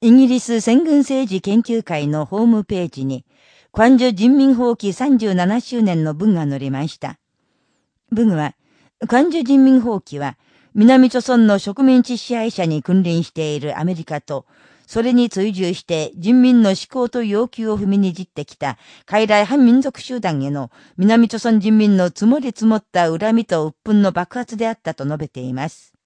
イギリス戦軍政治研究会のホームページに、関樹人民放棄37周年の文が載りました。文は、関樹人民放棄は、南朝村の植民地支配者に君臨しているアメリカと、それに追従して人民の思考と要求を踏みにじってきた、傀儡反民族集団への南朝村人民の積もり積もった恨みと鬱憤の爆発であったと述べています。